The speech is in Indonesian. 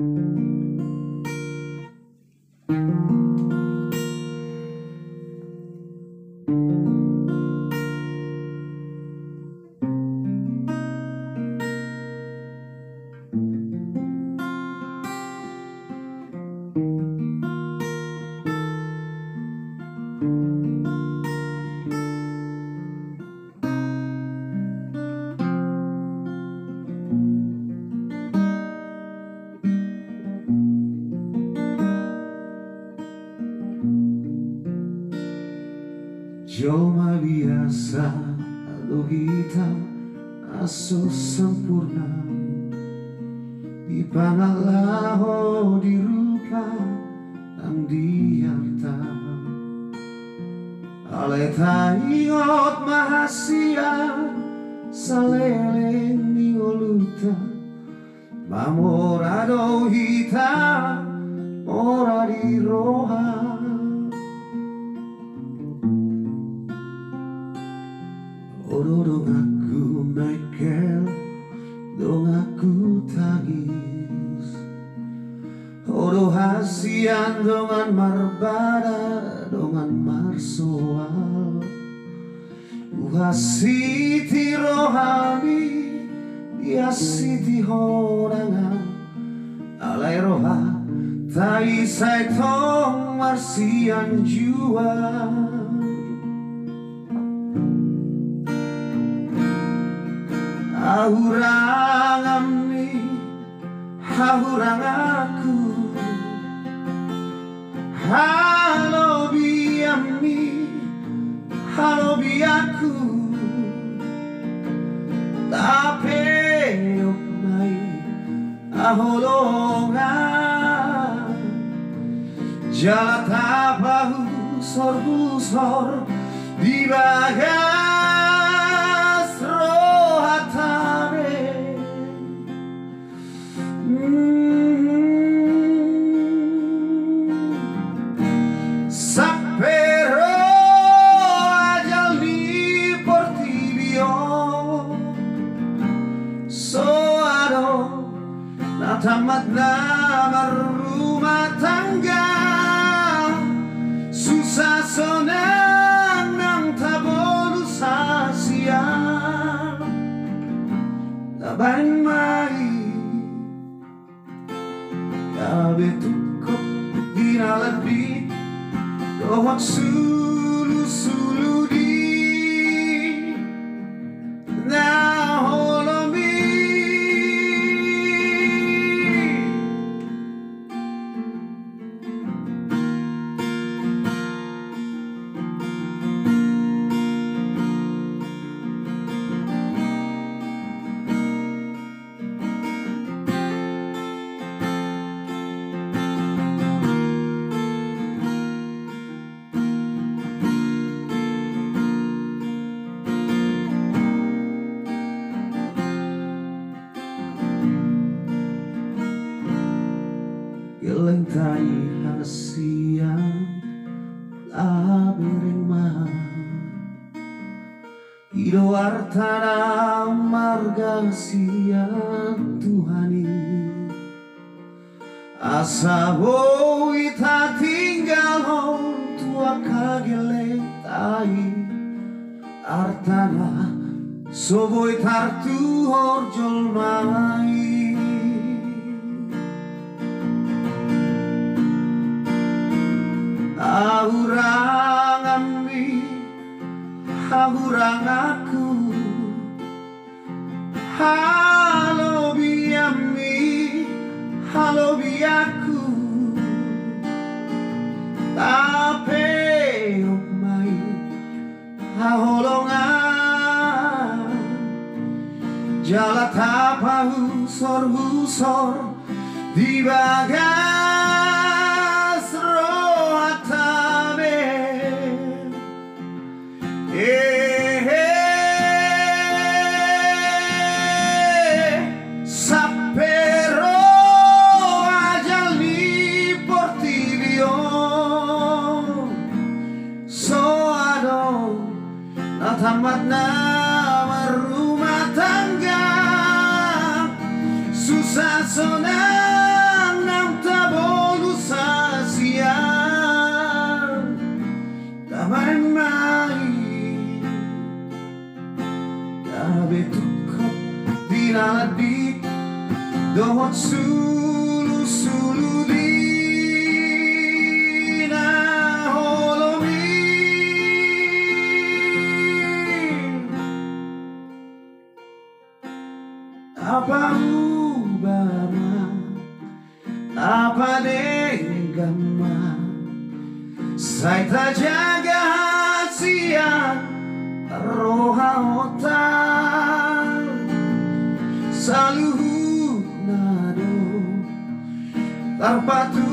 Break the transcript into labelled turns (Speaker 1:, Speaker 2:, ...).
Speaker 1: Thank you. Joma biasa kita aso sempurna. Di pangalaho di rupa ang di harta Aleta ingot mahasia saleleng ni oluta Mamorado hita ora di roha Dong aku mekel Dong aku tangis. Oro hasian dongan marbada Dongan marsoal Uhasiti rohani Diasiti horangan Alai roha Tai sai tong marsian jual Ahurang ami, ahurang aku. Halo biami, halo biaku. Tapi mai aholongan Jala tapahu sor sor Mm. Sapero ajal di portibio Soado na tamat na rumah tangga. Susah sonang ng tabon sa siya Laban mai Kabe Dohak sulu-sulu di Geleng tai hasian labering mah Ido artana marga sian Asa wo ita tinggal hon tua kageleng tai Artana soboi tartu horjol mai Ahurang ami, ahurang aku Halo biami, halo biaku. Tapi umay, haholongan Jala tapahu sor husor di bagas tamatnya rumah tangga. Susah senang nam tabolu sasia tak main-main. Tak betukop di dohot apa ubama apa degama Saita jaga hasian roha otan saluhu nado. Tarpatu